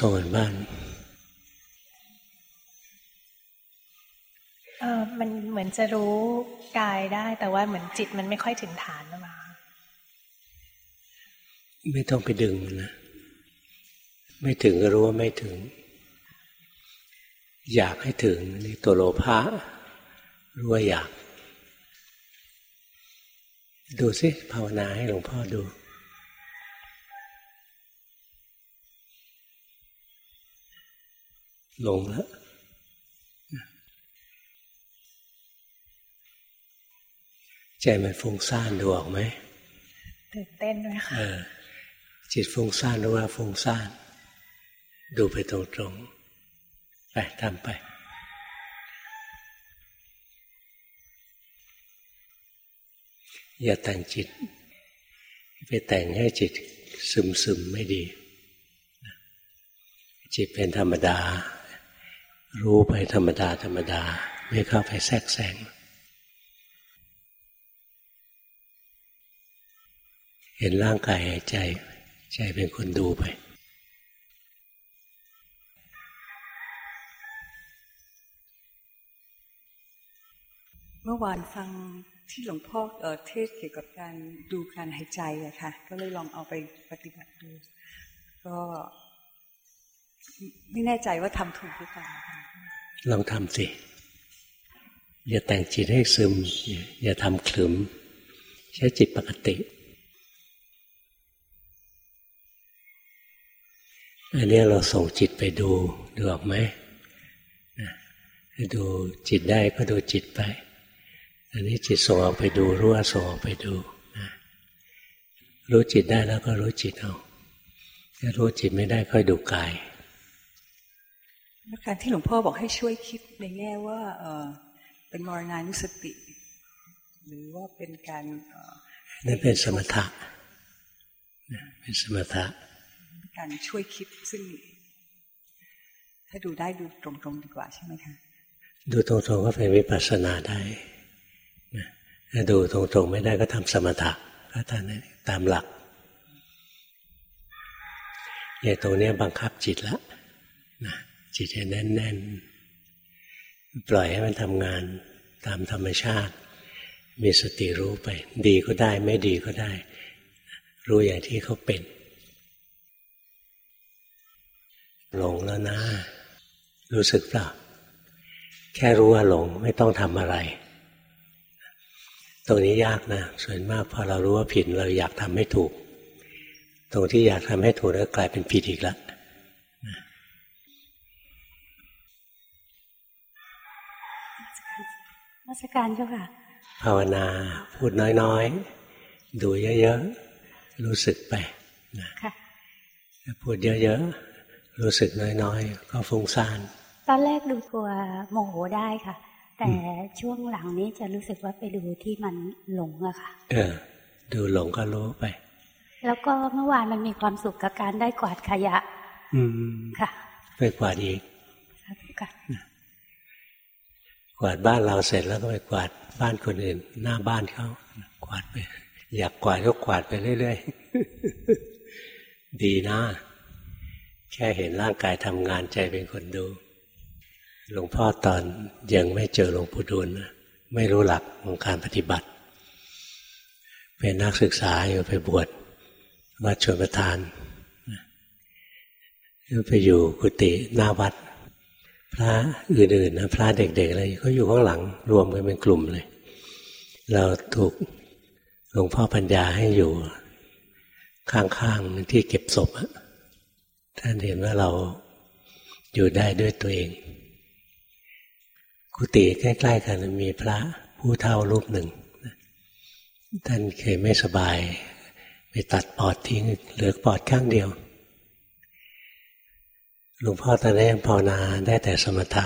ส่งกันบ้านเออมันเหมือนจะรู้กายได้ แต่ว่าเหมือนจิตมันไม่ค่อยถึงฐานนะมาไม่ต้องไปดึงนะ ไม่ถึงก็รู้ว่าไม่ถึง อยากให้ถึงนี่ตัวโลภะรู้ว่าอยาก ดูสิภาวนาให้หลวงพ่อดู ลงแล้วใจมันฟุ้งซ่านดูออกไหมตื่นเต้นด้วยค่ะจิตฟุ้งซ่านรู้ว่าฟุ้งซ่าน ดูไปตรงๆไปทำไปอย่าแต่งจิต ไปแต่งให้จิตซึมซึมไม่ดี จิตเป็นธรรมดา รู้ไปธรรมดา ธรรมดา ไม่เข้าไปแทรกแซงเห็นร่างกายหายใจ ใจเป็นคนดูไป เมื่อวานฟังที่หลวงพ่อเทศเกี่ยวกับการดูการหายใจอะค่ะ ก็เลยลองเอาไปปฏิบัติดู ก็ ไม่แน่ใจว่าทำถูกหรือเปล่าลองทำสิอย่าแต่งจิตให้ซึม อย่าทำขลุ่มใช้จิตปกติ อันนี้เราส่งจิตไปดู ดูออกไหมดูจิตได้ก็ดูจิตไป อันนี้จิตส่งออกไปดูรู้ว่าส่งออกไปดูรู้จิตได้แล้วก็รู้จิตเอาถ้ารู้จิตไม่ได้ค่อยดูกาย การที่หลวงพ่อบอกให้ช่วยคิดในแง่ว่าเออเป็นมรณานุสติ หรือว่าเป็นการนั่นเป็นสมถะเป็นสมถะการช่วยคิดซึ่ง ถ้าดูได้ดูตรงๆดีกว่าใช่ไหมคะดูตรงๆก็เป็นวิปัสสนาได้ถ้าดูตรงๆไม่ได้ก็ทำสมถะก็ตามนั้นตามหลักอย่างตรงนี้บังคับจิตแล้วนะ จิตจะแน่นๆ ปล่อยให้มันทำงานตามธรรมชาติ มีสติรู้ไป ดีก็ได้ไม่ดีก็ได้ รู้อย่างที่เขาเป็น หลงแล้วนะ รู้สึกเปล่าแค่รู้ว่าหลงไม่ต้องทำอะไร ตรงนี้ยากนะ ส่วนมากพอเรารู้ว่าผิดเราอยากทำให้ถูก ตรงที่อยากทำให้ถูกแล้วกลายเป็นผิดอีกแล้ว มาสการเจ้าค่ะ ภาวนาพูดน้อยๆ ดูเยอะๆ รู้สึกไปนะพูดเยอะๆ รู้สึกน้อยๆ ก็ฟุ้งซ่านตอนแรกดูตัวโมโหได้ค่ะ แต่ช่วงหลังนี้จะรู้สึกว่าไปดูที่มันหลงอะค่ะ เออ ดูหลงก็รู้ไป แล้วก็เมื่อวานมันมีความสุขกับการได้กวาดขยะ อืมค่ะไปกวาดอีก กวาดบ้านเราเสร็จแล้วก็ไปกวาดบ้านคนอื่น หน้าบ้านเขากวาดไป อยากกวาดก็กวาดไปเรื่อยๆ ดีนะ แค่เห็นร่างกายทำงานใจเป็นคนดู หลวงพ่อตอนยังไม่เจอหลวงปู่ดูลไม่รู้หลักของการปฏิบัติ เป็นนักศึกษาอยู่ไปบวชวัดชนประทาน ไปอยู่กุฏิหน้าวัด พระอื่นๆนะพระเด็กๆอะไรก็อยู่ข้างหลัง รวมกันเป็นกลุ่มเลย เราถูกหลวงพ่อปัญญาให้อยู่ ข้างๆที่เก็บศพท่านเห็นว่าเราอยู่ได้ด้วยตัวเอง กุฏิใกล้ ๆ กันมีพระผู้เท่ารูปหนึ่งท่านเคยไม่สบาย ไปตัดปอดทิ้งเหลือปอดข้างเดียว หลวงพ่อตอนนี้ภาวนาได้แต่สมถะ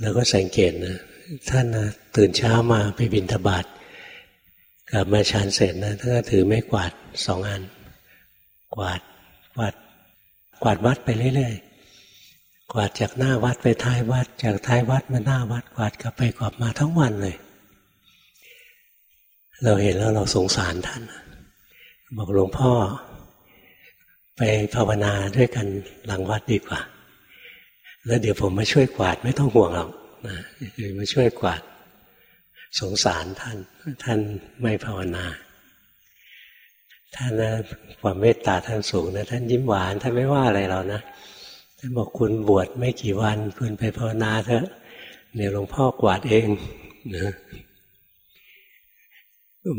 แล้วก็สังเกตนะท่านนะตื่นเช้ามาไปบินทบาทกลับมาชันเสร็จนะท่านก็ถือไม่กวาดสองอัน กวาดกวาดกวาดวัดไปเรื่อยๆกวาดจากหน้าวัดไปท้ายวัด จากท้ายวัดมาหน้าวัด กวาดกลับไปกวาดมาทั้งวันเลย เราเห็นแล้วเราสงสารท่าน บอกหลวงพ่อ ไปภาวนาด้วยกันหลังวัดดีกว่า แล้วเดี๋ยวผมมาช่วยกวาดไม่ต้องห่วงหรอกนะมาช่วยกวาด สงสารท่าน ท่านไม่ภาวนา ท่านนะความเมตตาท่านสูงนะท่านยิ้มหวานท่านไม่ว่าอะไรเรานะท่านบอกคุณบวชไม่กี่วัน คุณไปภาวนาเถอะเนี่ยหลวงพ่อกวาดเองนะ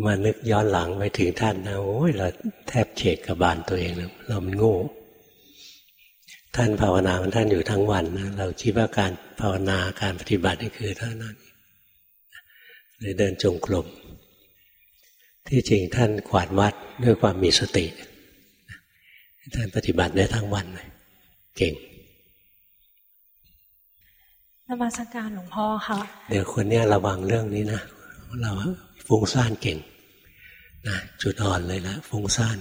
มานึกย้อนหลังไปถึงท่านนะโอ้ยเราแทบเฉกกระบาลตัวเองนะเรามันโง่ท่านภาวนาของท่านอยู่ทั้งวันนะเราคิดว่าการภาวนาการปฏิบัตินี่คือเท่านั้นเลยเดินจงกรมที่จริงท่านขวาดวัดด้วยความมีสติท่านปฏิบัติได้ทั้งวันเลยเก่งนมัสการหลวงพ่อค่ะเดี๋ยวคนนี้ระวังเรื่องนี้นะเรา ฟุ้งซ่านเก่งนะจุดอ่อนเลยละฟุ้งซ่าน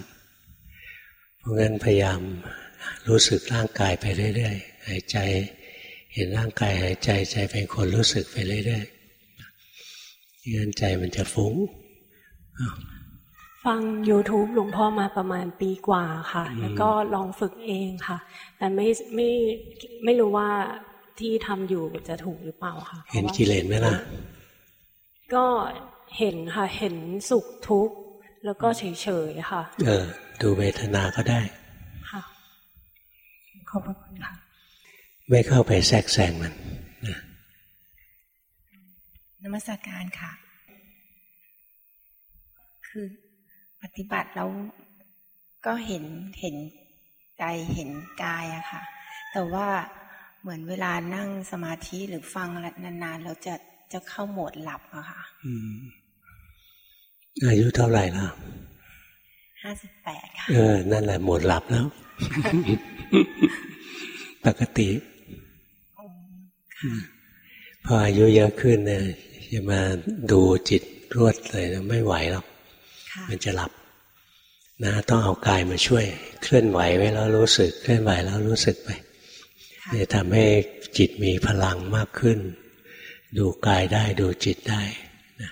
เพราะงั้นพยายามรู้สึกร่างกายไปเรื่อยๆหายใจ เห็นร่างกายหายใจใจเป็นคนรู้สึกไปเรื่อยๆงั้นใจมันจะฟุ้งฟัง YouTube หลวงพ่อมาประมาณปีกว่าค่ะ แล้วก็ลองฝึกเองค่ะ แต่ไม่ไม่ไม่รู้ว่าที่ทำอยู่จะถูกหรือเปล่าค่ะ เห็นกิเลสไหมล่ะ ก็ เห็นค่ะเห็นสุขทุกข์แล้วก็เฉยๆค่ะ เออ ดูเวทนาก็ได้ค่ะขอบพระคุณค่ะไม่เข้าไปแทรกแซงมันนะนมัสการค่ะ คือปฏิบัติแล้วก็เห็นเห็นใจเห็นกายอะค่ะ แต่ว่าเหมือนเวลานั่งสมาธิหรือฟังนานๆเราจะ จะเข้าโหมดหลับอะค่ะอายุเท่าไหร่แล้วห้าสิบแปดค่ะ เออ นั่นแหละโหมดหลับแล้ว ปกติพออายุเยอะขึ้นเนี่ยจะมาดูจิตรวดเลยไม่ไหวหรอกมันจะหลับนะต้องเอากายมาช่วย เคลื่อนไหวไว้แล้วรู้สึก เคลื่อนไหวแล้วรู้สึกไปจะทำให้จิตมีพลังมากขึ้น ดูกายได้ดูจิตได้นะ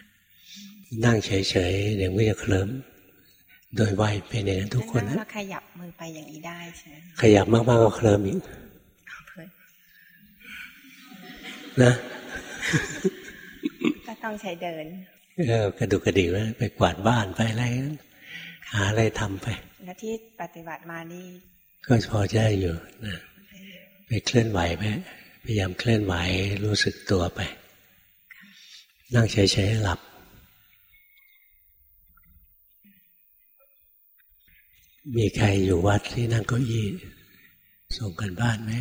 นั่งเฉยๆเดี๋ยวก็จะเคลิ้มโดยวัยเป็นอย่างนั้นทุกคนนะขยับมือไปอย่างนี้ได้ใช่ไหมขยับมากๆก็เคลิ้มอีกนะก็ต้องใช้เดินเออกระดุกกระดิกไว้ไปกวาดบ้านไปอะไรหาอะไรทำไปแล้วที่ปฏิบัติมานี่ ก็พอใจอยู่นะไปเคลื่อนไหวไปพยายามเคลื่อนไหวรู้สึกตัวไป นั่งเฉยๆหลับ มีใครอยู่วัดที่นั่งเก้าอี้ส่งกันบ้านไหม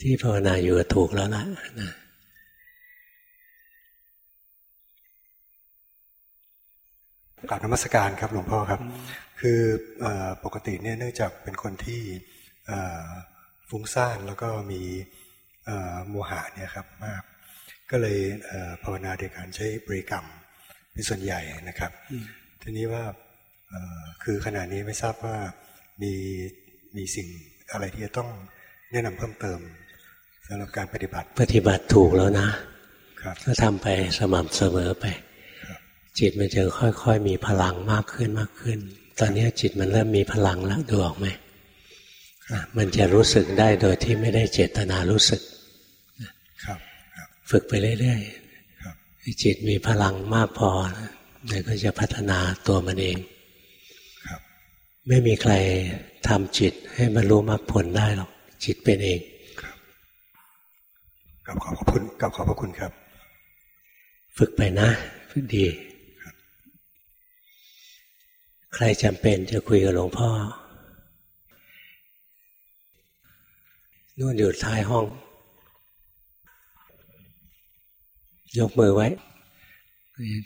ที่ภาวนาอยู่ถูกแล้วล่ะนะกราบนมัสการครับหลวงพ่อครับ คือปกติเนี่ยเนื่องจากเป็นคนที่ฟุ้งซ่านแล้วก็มีโมหะเนี่ยครับมาก ก็เลยภาวนาโดยการใช้บริกรรมเป็นส่วนใหญ่นะครับ ทีนี้ว่าคือขณะนี้ไม่ทราบว่ามีมีสิ่งอะไรที่จะต้องแนะนำเพิ่มเติมสำหรับการปฏิบัติ ปฏิบัติถูกแล้วนะก็ทำไปสม่ำเสมอไป จิตมันจะค่อย ๆ มีพลังมากขึ้นมากขึ้น ตอนนี้จิตมันเริ่มมีพลังแล้วดูออกไหมมันจะรู้สึกได้โดยที่ไม่ได้เจตนารู้สึก ฝึกไปเรื่อยๆจิตมีพลังมากพอเนี่ยก็จะพัฒนาตัวมันเองไม่มีใครทำจิตให้บรรลุมรรคผลได้หรอกจิตเป็นเองกับขอบพระคุณกับขอบพระคุณครับ ฝึกไปนะฝึกดี ใครจำเป็นจะคุยกับหลวงพ่อนู่นอยู่ท้ายห้อง ยกมือไว้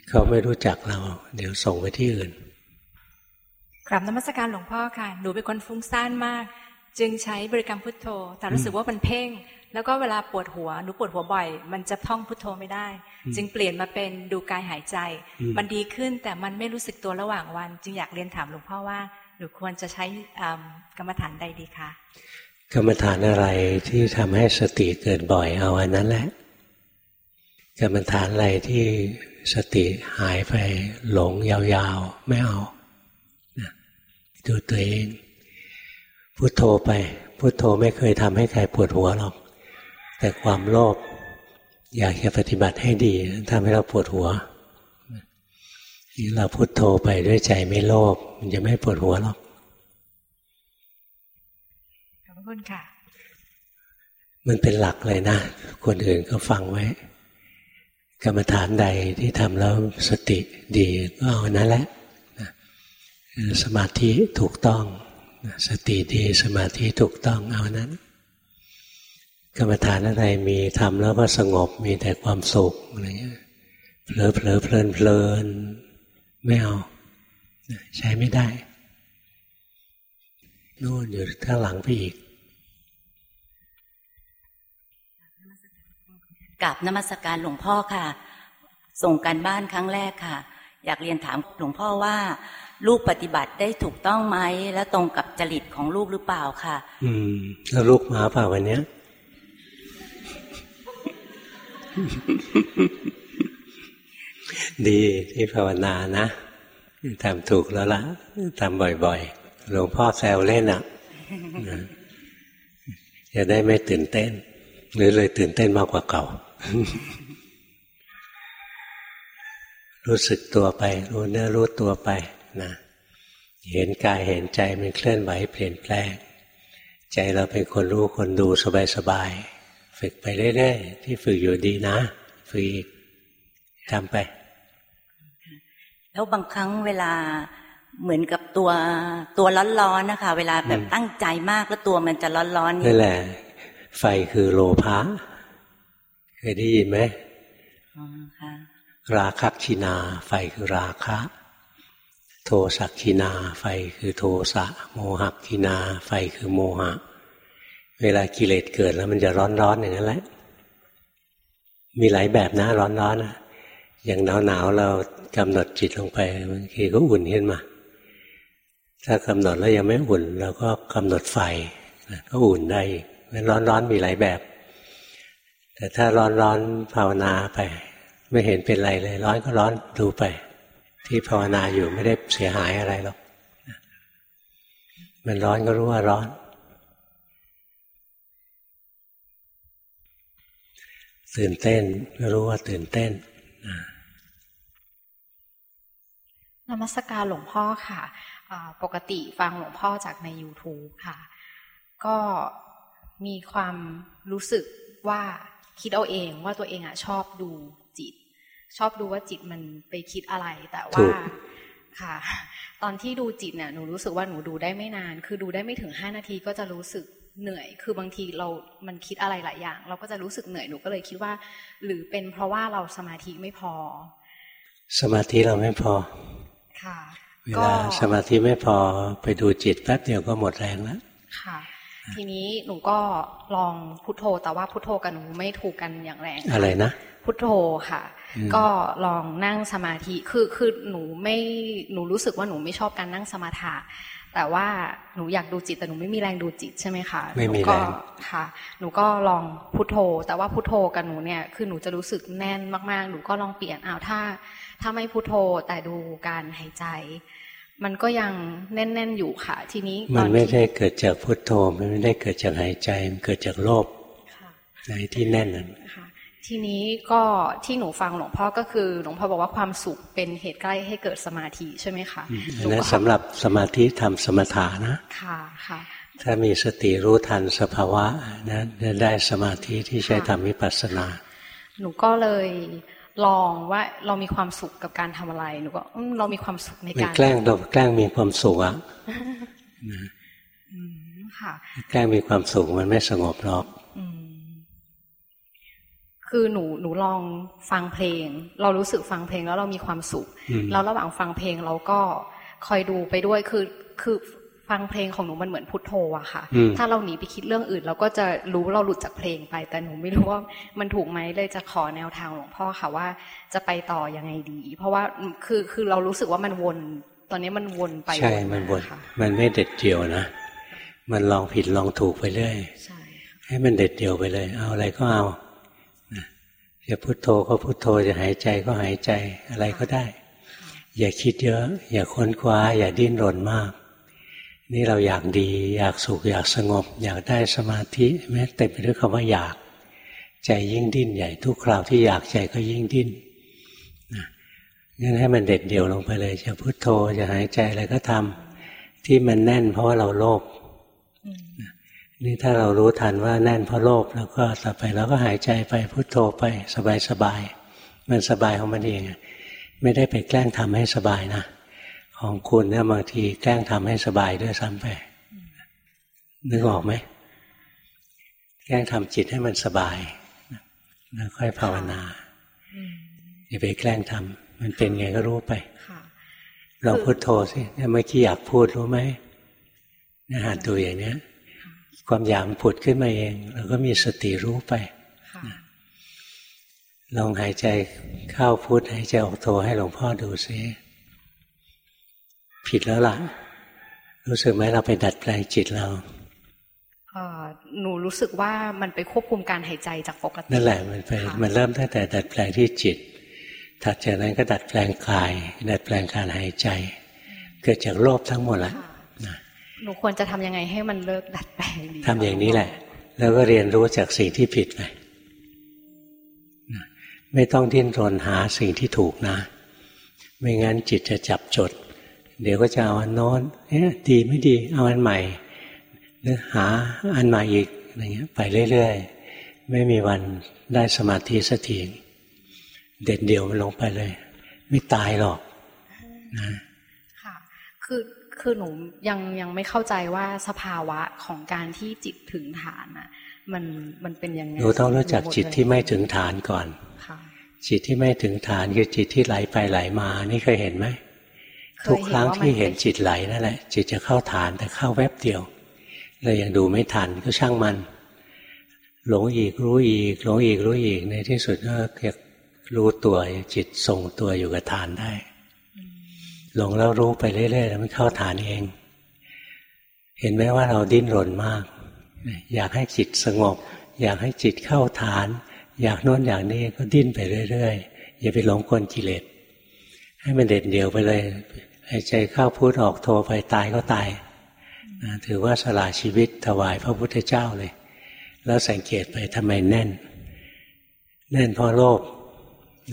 เขาไม่รู้จักเรา เดี๋ยวส่งไปที่อื่นกราบนมัสการหลวงพ่อค่ะ หนูเป็นคนฟุ้งซ่านมาก จึงใช้บริกรรมพุทโธ แต่รู้สึกว่ามันเพ่ง แล้วก็เวลาปวดหัว หนูปวดหัวบ่อย มันจะท่องพุทโธไม่ได้ จึงเปลี่ยนมาเป็นดูกายหายใจ มันดีขึ้นแต่มันไม่รู้สึกตัวระหว่างวัน จึงอยากเรียนถามหลวงพ่อว่า หนูควรจะใช้กรรมฐานใดดีคะ กรรมฐานอะไรที่ทำให้สติเกิดบ่อยเอาอันนั้นแหละ กรรมฐานอะไรที่สติหายไปหลงยาวๆ ไม่เอาดูตัวเองพุโทโธไป พุโทโธไม่เคยทำให้ใครปวดหัวหรอก แต่ความโลภอยากจะปฏิบัติให้ดีทำให้เราปวดหัวนี่เราพุโทโธไปด้วยใจไม่โลภมันจะไม่ปวดหัวหรอกขอบคุณค่ะ มันเป็นหลักเลยนะ คนอื่นก็ฟังไว้ กรรมฐานใดที่ทำแล้วสติดีก็เอานั้นแหละสมาธิถูกต้อง สติดีสมาธิถูกต้องเอานั้น กรรมฐานอะไรมีทำแล้วก็สงบมีแต่ความสุขอะไรเงี้ยเผลอเผลอเพลินเพลินไม่เอาใช้ไม่ได้นู่นอยู่ข้างหลังพี่อีก กับนมัสการหลวงพ่อค่ะ ส่งการบ้านครั้งแรกค่ะ อยากเรียนถามหลวงพ่อว่า ลูกปฏิบัติได้ถูกต้องไหมและตรงกับจริตของลูกหรือเปล่าค่ะ อืม แล้วลูกมาเปล่าวันเนี้ยดีที่ภาวนานะทำถูกแล้วละทำบ่อยๆ หลวงพ่อแซวเล่นอะจะได้ไม่ตื่นเต้น หรือเลยตื่นเต้นมากกว่าเก่า รู้สึกตัวไป รู้เนื้อรู้ตัวไปนะเห็นกายเห็นใจมันเคลื่อนไหวเปลี่ยนแปลง ใจเราเป็นคนรู้คนดูสบายๆฝึกไปเรื่อยๆที่ฝึกอยู่ดีนะฝึกอีกทำไป แล้วบางครั้งเวลาเหมือนกับตัวตัวร้อนๆนะคะ เวลาแบบตั้งใจมากแล้วตัวมันจะร้อนๆนี่แหละ ไฟคือโลภะ เคยได้ยินไหมราคักชินาไฟคือราคะ โทสักขินาไฟคือโทสะโมหกินาไฟคือโมหะ เวลากิเลสเกิดแล้วมันจะร้อนร้อนอย่างนั้นแหละ มีหลายแบบนะร้อนร้อนนะอย่างหนาวหนาวเรากำหนดจิตลงไปบางทีก็อุ่นขึ้นมา ถ้ากำหนดแล้วยังไม่อุ่นเราก็กำหนดไฟก็อุ่นได้มันร้อนร้อนมีหลายแบบ แต่ถ้าร้อนร้อนภาวนาไป ไม่เห็นเป็นไรเลย ร้อนก็ร้อนดูไป ที่ภาวนาอยู่ไม่ได้เสียหายอะไรหรอกมันร้อนก็รู้ว่าร้อน ตื่นเต้นก็รู้ว่าตื่นเต้นนมัสการหลวงพ่อค่ะปกติฟังหลวงพ่อจากใน YouTube ค่ะ ก็มีความรู้สึกว่า คิดเอาเองว่าตัวเองอะชอบดูจิต ชอบดูว่าจิตมันไปคิดอะไร แต่ว่าค่ะ ตอนที่ดูจิตเนี่ยหนูรู้สึกว่าหนูดูได้ไม่นาน คือดูได้ไม่ถึงห้านาทีก็จะรู้สึกเหนื่อย คือบางทีเรา มันคิดอะไรหลายอย่าง เราก็จะรู้สึกเหนื่อย หนูก็เลยคิดว่า หรือเป็นเพราะว่าเราสมาธิไม่พอ สมาธิเราไม่พอ ค่ะ เวลาสมาธิไม่พอไปดูจิตแป๊บเดียวก็หมดแรงแล้ว ค่ะ ทีนี้หนูก็ลองพุทโธ แต่ว่าพุทโธกับหนูไม่ถูกกันอย่างแรง อะไรนะ พุทโธค่ะ ก็ลองนั่งสมาธิ คือคือหนูไม่หนูรู้สึกว่าหนูไม่ชอบการนั่งสมาธิแต่ว่าหนูอยากดูจิตแต่หนูไม่มีแรงดูจิตใช่ไหมคะไม่มีแรงค่ะ หนูก็ลองพุทโธ แต่ว่าพุทโธกับหนูเนี่ยคือหนูจะรู้สึกแน่นมากๆ หนูก็ลองเปลี่ยนอ้าวถ้า ถ้าไม่พุทโธแต่ดูการหายใจ มันก็ยังแน่น ๆ อยู่ค่ะ ทีนี้ มันไม่ได้เกิดจากพุทโธมันไม่ได้เกิดจากหายใจมันเกิดจากโลภในที่แน่นนั้นทีนี้ก็ที่หนูฟังหลวงพ่อก็คือ หลวงพ่อบอกว่าความสุขเป็นเหตุใกล้ให้เกิดสมาธิใช่ไหมคะนั่นสำหรับสมาธิทำสมถานะค่ะค่ะ ถ้ามีสติรู้ทันสภาวะนะจะได้สมาธิที่ใช้ทำวิปัสสนา หนูก็เลย ลองว่าเรามีความสุขกับการทำอะไรหนูก็เรามีความสุขในการแกล้งเราแกล้งมีความสุขอะค่ะแกล้งมีความสุขมันไม่สงบหรอกคือหนูหนูลองฟังเพลง เรารู้สึกฟังเพลงแล้วเรามีความสุข แล้วระหว่างฟังเพลงเราก็คอยดูไปด้วยคือคือ ฟังเพลงของหนูมันเหมือนพุทโธอะค่ะ ถ้าเราหนีไปคิดเรื่องอื่น เราก็จะรู้เราหลุดจากเพลงไป แต่หนูไม่รู้ว่ามันถูกไหมเลยจะขอแนวทางหลวงพ่อค่ะว่าจะไปต่อยังไงดี เพราะว่าคือคือเรารู้สึกว่ามันวนตอนนี้มันวนไปใช่มันวนมันไม่เด็ดเดี่ยวนะ มันลองผิดลองถูกไปเรื่อยให้มันเด็ดเดี่ยวไปเลย เอาอะไรก็เอาจะพุโทโธก็พุโทโธจะหายใจก็หายใจอะไรก็ได้ อย่าคิดเยอะ อย่าค้นคว้า อย่าดิ้นรนมาก นี่เราอยากดี อยากสุขอยากสงบ อยากได้สมาธิแม้เต็มไปด้วยคำว่าอยาก ใจยิ่งดิ้นใหญ่ทุกคราวที่อยากใจก็ยิ่งดิ้นนะงั้นให้มันเด็ดเดี่ยวลงไปเลยจะพุโทโธจะหายใจอะไรก็ทำที่มันแน่นเพราะว่าเราโลภนี่ถ้าเรารู้ทันว่าแน่นเพราะโลภแล้วก็ต่อไปเราก็หายใจไปพุโทโธไปสบายๆมันสบายของมันเองไม่ได้ไปแกล้งทำให้สบายนะ ของคุณเนี่ยบางทีแกล้งทำให้สบายด้วยซ้ำไป นึกออกไหม แกล้งทำจิตให้มันสบายแล้วค่อยภาวนาอย่าไปแกล้งทำมันเป็นไงก็รู้ไปลองพุโทโธสิเนี่ยเมื่อกี้อยากพูดรู้ไหมเนี่ยหัดดูอย่างเนี้ย ความอยากมันผุดขึ้นมาเองเราก็มีสติรู้ไปลองหายใจเข้าพุทหายใจออกโทให้หลวงพ่อดูซิ ผิดแล้วล่ะ รู้สึกไหมเราไปดัดแปลงจิตเราหนูรู้สึกว่ามันไปควบคุมการหายใจจากปกตินั่นแหละมันไปมันเริ่มตั้งแต่ดัดแปลงที่จิตถัดจากนั้นก็ดัดแปลงกาย ดัดแปลงการหายใจ เกิดจากโลภทั้งหมดแล้วหนูควรจะทำยังไงให้มันเลิกดัดแปลงทำอย่างนี้แหละ แล้วก็เรียนรู้จากสิ่งที่ผิดไปไม่ต้องดิ้นรนหาสิ่งที่ถูกนะ ไม่งั้นจิตจะจับจด เดี๋ยวก็จะเอาอันโน้นเอ๊ะดีไม่ดี เอาอันใหม่หรือหาอันใหม่อีกอะไรเงี้ย ไปเรื่อยๆ ไม่มีวันได้สมาธิสักทีเด็ดเดี่ยวมันลงไปเลย ไม่ตายหรอกนะค่ะ คือคือหนูยังยังไม่เข้าใจว่าสภาวะของการที่จิตถึงฐานอะ มันมันเป็นยังไงหนูต้องรู้จักจิตที่ไม่ถึงฐานก่อนจิตที่ไม่ถึงฐานคือจิตที่ไหลไปไหลมา นี่เคยเห็นไหม ทุกครั้งที่เห็นจิตไหลนั่นแหละ จิตจะเข้าฐานแต่เข้าแวบเดียวเรายังดูไม่ทันก็ช่างมัน หลงอีกรู้อีกหลงอีกรู้อีกในที่สุดก็เกรู้ตัวจิตทรงตัวอยู่กับฐานได้ หลงแล้วรู้ไปเรื่อยๆแล้วมันเข้าฐานเอง เห็นไหมว่าเราดิ้นรนมาก อยากให้จิตสงบ อยากให้จิตเข้าฐาน อยากโน้นอย่างนี้ก็ดิ้นไปเรื่อยๆอย่าไปหลงกลกิเลสให้มันเด็ดเดี่ยวไปเลย หายใจเข้าพุทออกโทไปตายก็ตายนะถือว่าสละชีวิตถวายพระพุทธเจ้าเลย แล้วสังเกตไปทำไมแน่น แน่นเพราะโลภ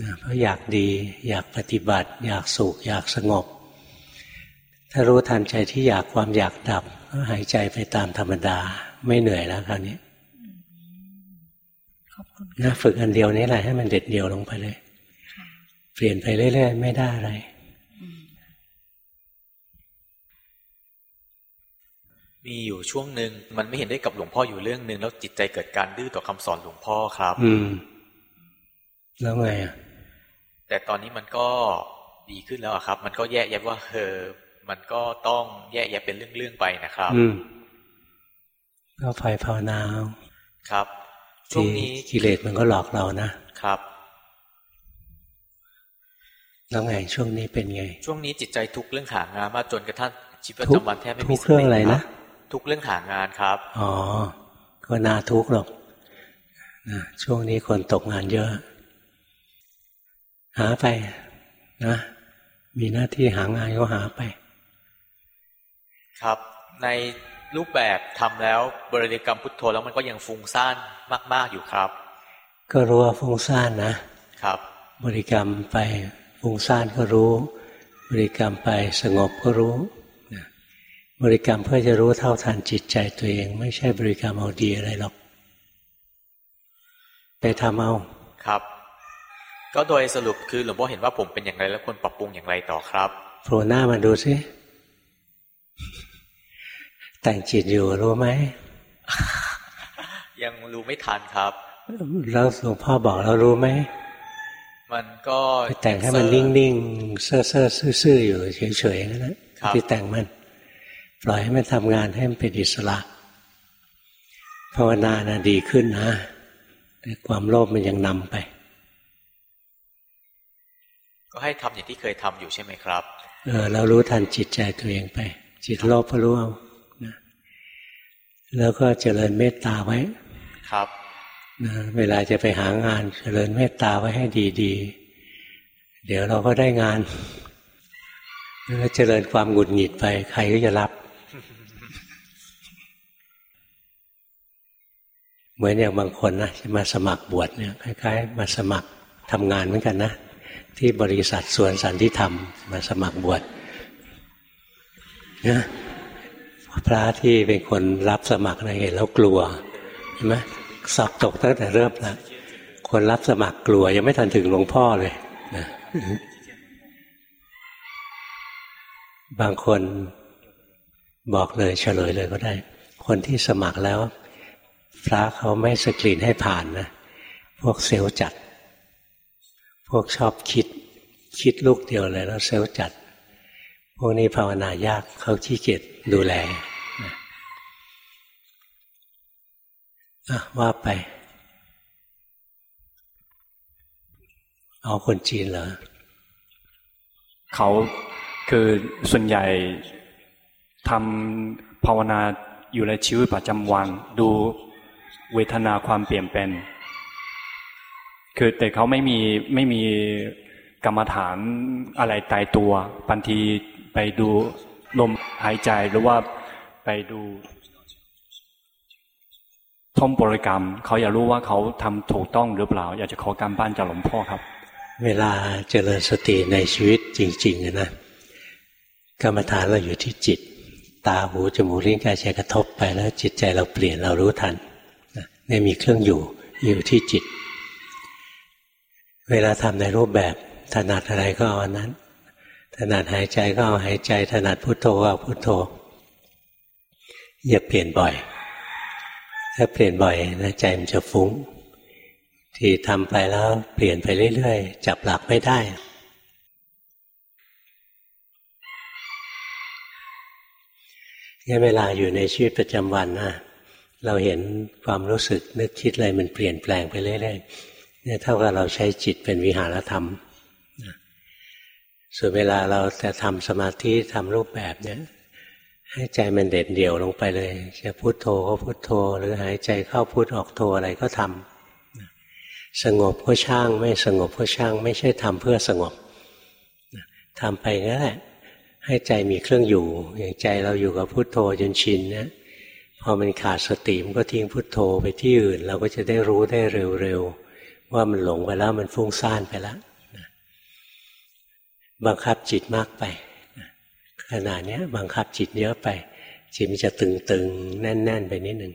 นะเพราะอยากดีอยากปฏิบัติ อยากสุขอยากสงบ ถ้ารู้ทันใจที่อยากความอยากดับก็หายใจไปตามธรรมดา ไม่เหนื่อยแล้วคราวนี้นะฝึกอันเดียวนี้แหละให้มันเด็ดเดียวลงไปเลย เปลี่ยนไปเรื่อยๆ ไม่ได้อะไร มีอยู่ช่วงหนึ่งมันไม่เห็นได้กับหลวงพ่ออยู่เรื่องหนึ่งแล้วจิตใจเกิดการดื้อต่อคำสอนหลวงพ่อครับ อืม แล้วไงอะแต่ตอนนี้มันก็ดีขึ้นแล้วครับ มันก็แยกแยะว่าเออมันก็ต้องแยกแยะเป็นเรื่องๆไปนะครับ อืมก็ไฟภาวนาครับช่วงนี้กิเลสมันก็หลอกเรานะครับแล้วไงช่วงนี้เป็นไง ช่วงนี้จิตใจทุกเรื่องหางานมาจนกระทั่งชีวิตประจำวันแทบไม่มีทุกเรื่องอะไรนะ ทุกเรื่องหางานครับ อ๋อ ก็น่าทุกข์หรอกนะช่วงนี้คนตกงานเยอะ หาไปนะ มีหน้าที่หางานก็หาไป ครับ ในรูปแบบทำแล้วบริกรรมพุทโธแล้วมันก็ยังฟุ้งซ่านมาก ๆอยู่ครับ ก็รู้ว่าฟุ้งซ่านนะ ครับ บริกรรมไปฟุ้งซ่านก็รู้ บริกรรมไปสงบก็รู้ บริกรรมเพื่อจะรู้เท่าทันจิตใจตัวเอง ไม่ใช่บริกรรมเอาดีอะไรหรอก ไปทำเอาครับ ก็โดยสรุปคือหลวงพ่อเห็นว่าผมเป็นอย่างไร แล้วควรปรับปรุงอย่างไรต่อครับโผล่หน้ามาดูสิแต่งจิตอยู่รู้ไหม ยังรู้ไม่ทันครับแล้วหลวงพ่อบอกเรารู้ไหมมันก็แต่งให้มันนิ่งๆเซ่อเซ่อซื่อๆอยู่เฉยๆนั่นแหละที่แต่งมัน ปล่อยให้มันทำงานให้มันเป็นอิสระภาวนานะดีขึ้นนะแต่ความโลภมันยังนำไป ก็ให้ทำอย่างที่เคยทำอยู่ใช่ไหมครับ เออเรารู้ทันจิตใจตัวเองไป จิตโลภก็รู้เอานะแล้วก็เจริญเมตตาไว้ ครับนะเวลาจะไปหางานเจริญเมตตาไว้ให้ดีๆ เดี๋ยวเราก็ได้งานแล้วเจริญความหงุดหงิดไป ใครก็จะรับ เหมือนอย่างบางคนนะจะมาสมัครบวชเนี่ยคล้ายๆ มาสมัครทำงานเหมือนกันนะ ที่บริษัทสวนสันติธรรม มาสมัครบวชนะพระที่เป็นคนรับสมัครนะเห็นแล้วกลัวเห็นไหมสอบตกตั้งแต่เริ่มแล้วคนรับสมัครกลัวยังไม่ทันถึงหลวงพ่อเลยนะบางคนบอกเลยเฉลยเลยก็ได้ คนที่สมัครแล้ว พระเขาไม่สกรีนให้ผ่านนะ พวกเซลล์จัด พวกชอบคิด คิดลูกเดียวเลยแล้วเซลล์จัด พวกนี้ภาวนายากเขาขี้เกียจดูแลว่าไป เอาคนจีนเหรอเขาคือส่วนใหญ่ทำภาวนาอยู่ในชีวิตประจำวันดู เวทนาความเปลี่ยนแปลงคือแต่เขาไม่มีไม่มีกรรมฐานอะไรตายตัวบางทีไปดูลมหายใจหรือว่าไปดูท่องบริกรรม เขาอยากรู้ว่าเขาทำถูกต้องหรือเปล่า อยากจะขอการบ้านจากหลวงพ่อครับ เวลาเจริญสติในชีวิตจริงๆนะกรรมฐานเราอยู่ที่จิต ตาหูจมูกลิ้นกายใจกระทบไปแล้วจิตใจเราเปลี่ยนเรารู้ทัน นี่มีเครื่องอยู่อยู่ที่จิต เวลาทำในรูปแบบถนัดอะไรก็เอาอันนั้น ถนัดหายใจก็เอาหายใจถนัดพุโทโธก็เอาพุโทโธ อย่าเปลี่ยนบ่อย ถ้าเปลี่ยนบ่อยนะใจมันจะฟุ้ง ที่ทำไปแล้วเปลี่ยนไปเรื่อยๆ จับหลักไม่ได้งั้นเวลาอยู่ในชีวิตประจำวันนะ เราเห็นความรู้สึกนึกคิดอะไรมันเปลี่ยนแปลงไปเรื่อยๆเนี่ยเท่ากับเราใช้จิตเป็นวิหารธรรมส่วนเวลาเราจะทำสมาธิทำรูปแบบเนี่ยให้ใจมันเด็ดเดี่ยวลงไปเลย จะพุโทโธก็พุโทโธ หรือหายใจเข้าพุทออกโธอะไรก็ทำสงบก็ช่าง ไม่สงบก็ช่าง ไม่ใช่ทำเพื่อสงบทำไปงั้นแหละให้ใจมีเครื่องอยู่ อย่างใจเราอยู่กับพุทโธจนชินนะ พอมันขาดสติมันก็ทิ้งพุทโธไปที่อื่น เราก็จะได้รู้ได้เร็วๆว่ามันหลงไปแล้วมันฟุ้งซ่านไปแล้วบังคับจิตมากไปขนาดนี้บังคับจิตเยอะไป จิตมันจะตึงๆ แน่น ๆ ไปนิดหนึ่ง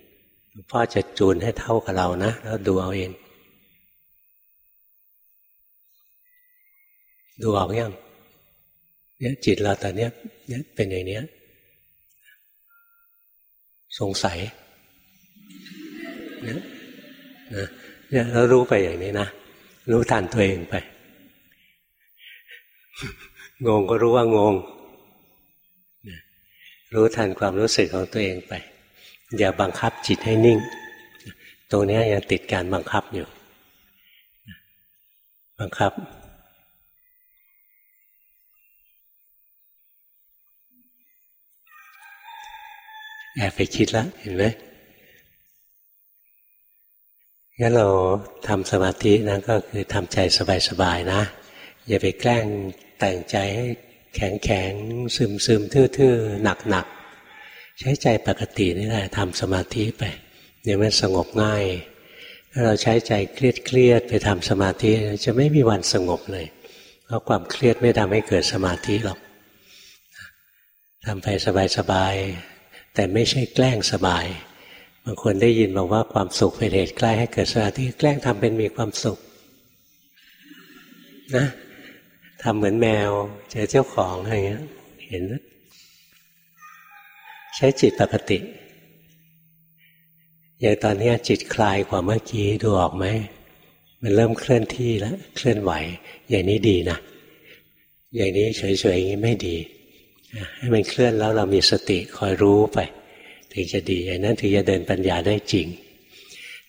พ่อจะจูนให้เท่ากับเรานะ แล้วดูเอาเอง ดูออกยังเนี่ยจิตเราตอนนี้เนี่ยเป็นอย่างนี้ สงสัยเนี่ยเนี่ยเรารู้ไปอย่างนี้นะ รู้ทันตัวเองไป งงก็รู้ว่างงรู้ทันความรู้สึกของตัวเองไป อย่าบังคับจิตให้นิ่ง ตรงนี้ยังติดการบังคับอยู่ บังคับ แอบไปคิดแล้วเห็นไหมงั้นเราทำสมาธินะก็คือทำใจสบายๆนะ อย่าไปแกล้งแต่งใจให้แข็งแข็งซึมซึมทื่อๆ หนักหนักใช้ใจปกตินี่แหละทำสมาธิไปเดี๋ยวมันสงบง่าย ถ้าเราใช้ใจเครียดเครียดไปทำสมาธิจะไม่มีวันสงบเลย เพราะความเครียดไม่ทำให้เกิดสมาธิหรอกทำไปสบายๆ แต่ไม่ใช่แกล้งสบาย บางคนได้ยินบอกว่าความสุขเป็นเหตุใกล้ให้เกิดสมาธิแกล้งทำเป็นมีความสุข นะทำเหมือนแมวเจอเจ้าของอะไรเงี้ย เห็น ใช้จิตปกติอย่างตอนนี้จิตคลายกว่าเมื่อกี้ดูออกไหมมันเริ่มเคลื่อนที่แล้วเคลื่อนไหว อย่างนี้ดีนะอย่างนี้เฉยๆอย่างนี้ไม่ดี ให้มันเคลื่อนแล้วเรามีสติคอยรู้ไป ถึงจะดีอย่างนั้นถึงจะเดินปัญญาได้จริง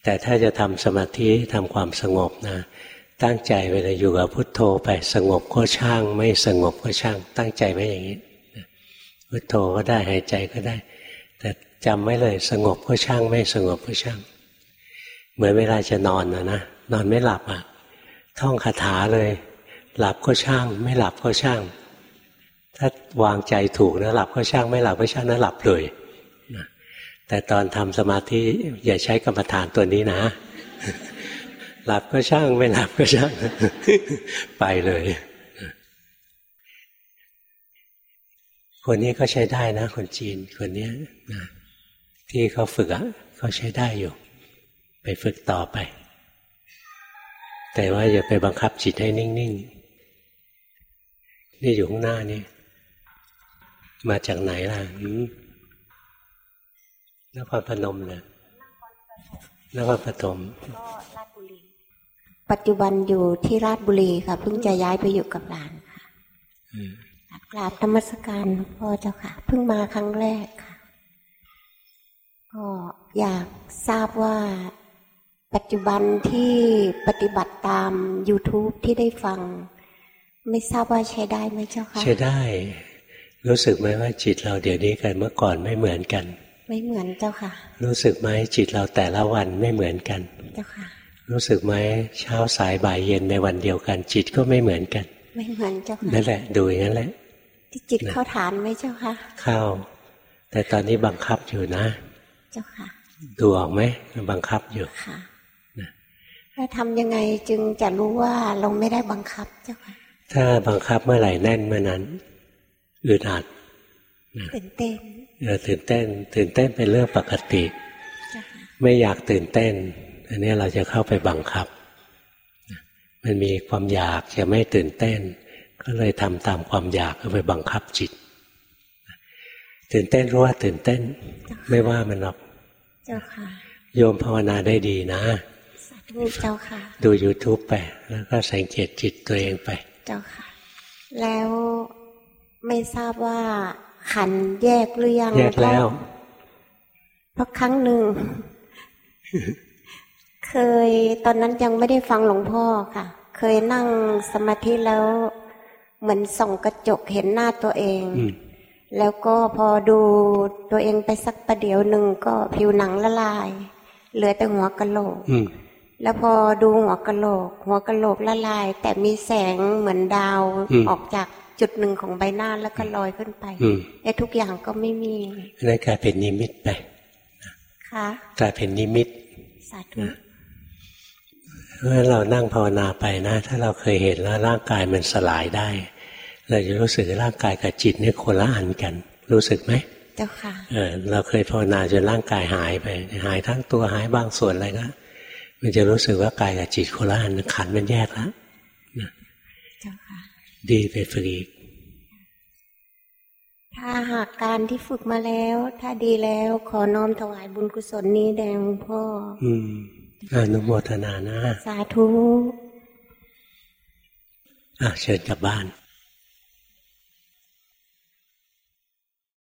แต่ถ้าจะทำสมาธิทำความสงบนะตั้งใจเวลาอยู่กับพุทโธไปสงบก็ช่าง ไม่สงบก็ช่าง ตั้งใจไว้อย่างนี้พุทโธก็ได้หายใจก็ได้ แต่จำไว้เลยสงบก็ช่าง ไม่สงบก็ช่าง เหมือนเวลาจะนอนนะนะนอนไม่หลับอะท่องคาถาเลย หลับก็ช่าง ไม่หลับก็ช่าง ถ้าวางใจถูกนะหลับก็ช่างไม่หลับก็ช่างนะหลับเลยนะแต่ตอนทำสมาธิอย่าใช้กรรมฐานตัวนี้นะ หลับก็ช่างไม่หลับก็ช่าง ไปเลยคนนี้ก็ใช้ได้นะ คนจีนคนนี้นะที่เขาฝึกอะเขาใช้ได้อยู่ ไปฝึกต่อไป แต่ว่าอย่าไปบังคับจิตให้นิ่ง ๆ นี่อยู่ข้างหน้านี่ มาจากไหนล่ะนครพนมเลยนครปฐมก็ราชบุรี ปัจจุบันอยู่ที่ราชบุรีค่ะ เพิ่งจะย้ายไปอยู่กับหลานค่ะกราบธรรมสการพ่อเจ้าค่ะ เพิ่งมาครั้งแรกค่ะ ก็อยากทราบว่าปัจจุบันที่ปฏิบัติตาม YouTube ที่ได้ฟัง ไม่ทราบว่าใช้ได้ไหมเจ้าค่ะ ใช้ได้ รู้สึกไหมว่าจิตเราเดี๋ยวนี้กันเมื่อก่อนไม่เหมือนกัน ไม่เหมือนเจ้าค่ะ รู้สึกไหมจิตเราแต่ละวันไม่เหมือนกัน เจ้าค่ะ รู้สึกไหมเช้าสายบ่ายเย็นในวันเดียวกัน จิตก็ไม่เหมือนกัน ไม่เหมือนเจ้าค่ะนั่นแหละดูอย่างนั้นแหละที่จิตเข้าฐานไหมเจ้าค่ะ เข้า แต่ตอนนี้บังคับอยู่นะ เจ้าค่ะดูออกไหมบังคับอยู่ค่ะแล้วทำยังไงจึงจะรู้ว่าเราไม่ได้บังคับเจ้าค่ะ ถ้าบังคับเมื่อไหร่แน่นเมื่อนั้น อึดอัดตื่นเต้นตื่นเต้น ตื่นเต้นเป็นเรื่องปกติ ไม่อยากตื่นเต้น อันนี้เราจะเข้าไปบังคับ มันมีความอยากจะไม่ตื่นเต้น ก็เลยทำตามความอยากก็ไปบังคับจิต ตื่นเต้นรู้ว่าตื่นเต้น ไม่ว่ามันหรอกเจ้าค่ะ โยมภาวนาได้ดีนะสาธุเจ้าค่ะ ดู YouTube ไป แล้วก็สังเกตจิตตัวเองไป เจ้าค่ะ แล้ว ไม่ทราบว่าขันแยกหรือยังแยกแล้ว เพราะครั้งหนึ่ง เคยตอนนั้นยังไม่ได้ฟังหลวงพ่อค่ะ เคยนั่งสมาธิแล้ว เหมือนส่องกระจกเห็นหน้าตัวเองแล้วก็พอดูตัวเองไปสักประเดี๋ยวหนึ่งก็ผิวหนังละลาย เหลือแต่หัวกะโหลกแล้วพอดูหัวกะโหลก หัวกะโหลกละลาย แต่มีแสงเหมือนดาวออกจาก จุดหนึ่งของใบหน้าแล้วก็ลอยขึ้นไปไอ้ทุกอย่างก็ไม่มีนั่นกลายเป็นนิมิตไปค่ะกลายเป็นนิมิตสาธุเมื่อเรานั่งภาวนาไปนะ ถ้าเราเคยเห็นแล้วร่างกายมันสลายได้ เราจะรู้สึกร่างกายกับจิตนี่คนละอันกัน รู้สึกไหมเจ้าค่ะเออเราเคยภาวนาจนร่างกายหายไปหายทั้งตัวหายบางส่วนอะไรก็มันจะรู้สึกว่ากายกับจิตคนละอันขันมันแยกแล้ว ดีไปฝึกอีก ถ้าหากการที่ฝึกมาแล้ว ถ้าดีแล้วขอน้อมถวายบุญกุศลนี้แด่หลวงพ่อ อืมอนุโมทนานะ สาธุ อะเชิญกลับบ้าน